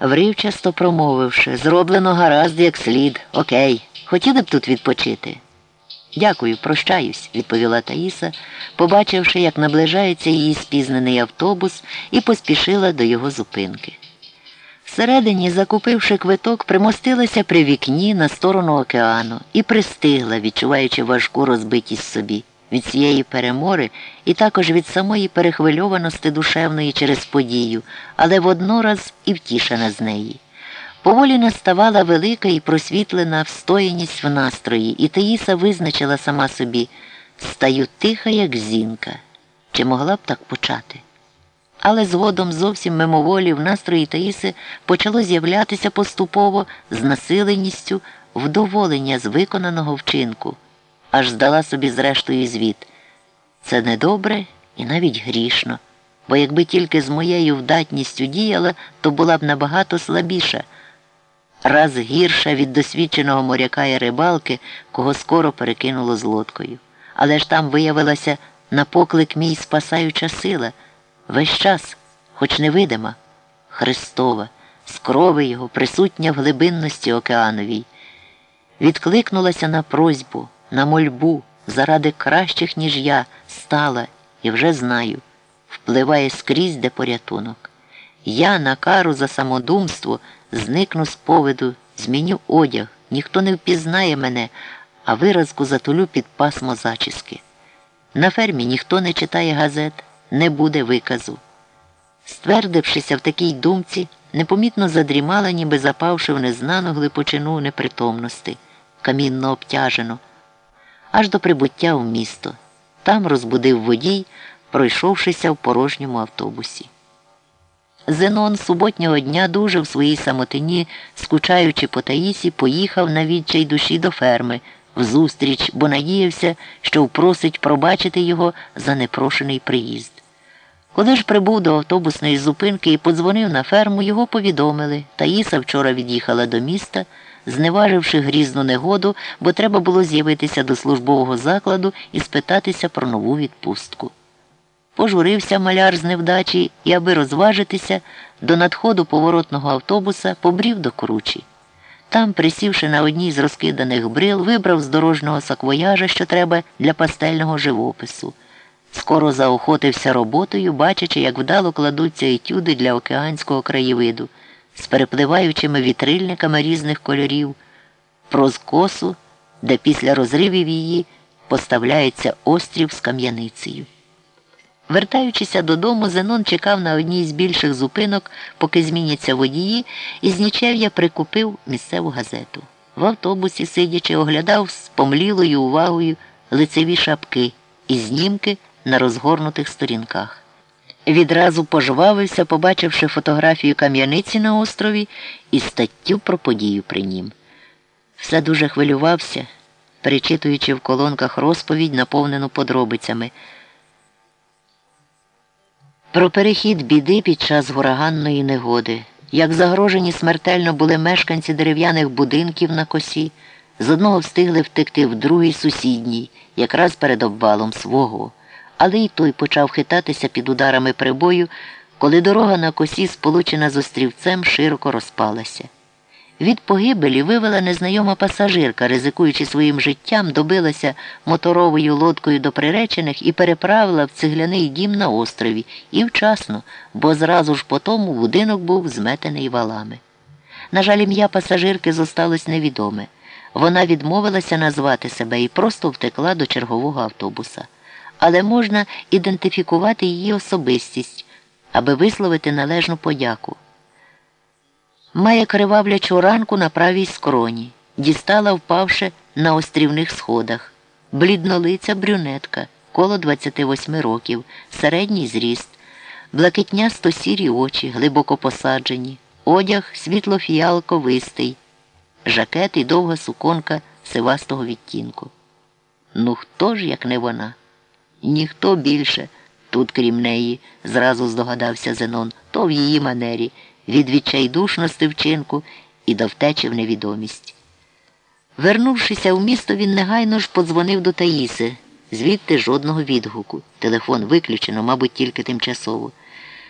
Вривчасто промовивши, зроблено гаразд як слід. Окей. Хотіли б тут відпочити? Дякую, прощаюсь, відповіла Таїса, побачивши, як наближається її спізнений автобус, і поспішила до його зупинки. Всередині, закупивши квиток, примостилася при вікні на сторону океану і пристигла, відчуваючи важку розбитість собі від цієї перемори і також від самої перехвильованості душевної через подію, але воднораз і втішена з неї. Поволі наставала велика і просвітлена встояність в настрої, і Таїса визначила сама собі стаю тиха, як зінка. Чи могла б так почати? Але згодом зовсім мимоволі в настрої Таїси почало з'являтися поступово з насиленістю вдоволення з виконаного вчинку, аж здала собі зрештою звіт. Це недобре і навіть грішно, бо якби тільки з моєю вдатністю діяла, то була б набагато слабіша, раз гірша від досвідченого моряка і рибалки, кого скоро перекинуло з лодкою. Але ж там виявилася на поклик мій спасаюча сила. Весь час, хоч невидима, Христова, з крови його, присутня в глибинності океановій, відкликнулася на просьбу, на мольбу, заради кращих, ніж я, стала і вже знаю, впливає скрізь де порятунок. Я на кару за самодумство зникну з поведу, зміню одяг, ніхто не впізнає мене, а виразку затулю під пасмо зачіски. На фермі ніхто не читає газет не буде виказу. Ствердившися в такій думці, непомітно задрімала, ніби запавши в незнану глибочину непритомності, камінно обтяжено, аж до прибуття в місто. Там розбудив водій, пройшовшися в порожньому автобусі. Зенон суботнього дня дуже в своїй самотині, скучаючи по Таїсі, поїхав на відчай душі до ферми взустріч, бо надіявся, що впросить пробачити його за непрошений приїзд. Коли ж прибув до автобусної зупинки і подзвонив на ферму, його повідомили. Таїса вчора від'їхала до міста, зневаживши грізну негоду, бо треба було з'явитися до службового закладу і спитатися про нову відпустку. Пожурився маляр з невдачі і, аби розважитися, до надходу поворотного автобуса побрів до кручі. Там, присівши на одній з розкиданих брил, вибрав з дорожнього саквояжа, що треба для пастельного живопису. Скоро заохотився роботою, бачачи, як вдало кладуться етюди для океанського краєвиду з перепливаючими вітрильниками різних кольорів, проз косу, де після розривів її поставляється острів з кам'яницею. Вертаючися додому, Зенон чекав на одній з більших зупинок, поки зміняться водії, і з нічев'я прикупив місцеву газету. В автобусі, сидячи, оглядав з помлілою увагою лицеві шапки і знімки на розгорнутих сторінках. Відразу пожвавився, побачивши фотографію кам'яниці на острові і статтю про подію при нім. Все дуже хвилювався, перечитуючи в колонках розповідь, наповнену подробицями. Про перехід біди під час ураганної негоди, як загрожені смертельно були мешканці дерев'яних будинків на косі, з одного встигли втекти в другий сусідній, якраз перед обвалом свого, але й той почав хитатися під ударами прибою, коли дорога на косі, сполучена з острівцем, широко розпалася. Від погибелі вивела незнайома пасажирка, ризикуючи своїм життям, добилася моторовою лодкою до приречених і переправила в цегляний дім на острові і вчасно, бо зразу ж по тому будинок був зметений валами. На жаль, ім'я пасажирки зосталось невідоме. Вона відмовилася назвати себе і просто втекла до чергового автобуса. Але можна ідентифікувати її особистість, аби висловити належну подяку. Має кривавлячу ранку на правій скроні, дістала, впавши на острівних сходах. Бліднолиця брюнетка, коло 28 років, середній зріст, блакитнясто сірі очі, глибоко посаджені, одяг світлофіалковистий, жакет і довга суконка сивастого відтінку. Ну хто ж, як не вона? Ніхто більше тут, крім неї, зразу здогадався Зенон, то в її манері від відчайдушності вчинку і до втечі в невідомість. Вернувшися в місто, він негайно ж подзвонив до Таїси, звідти жодного відгуку. Телефон виключено, мабуть, тільки тимчасово.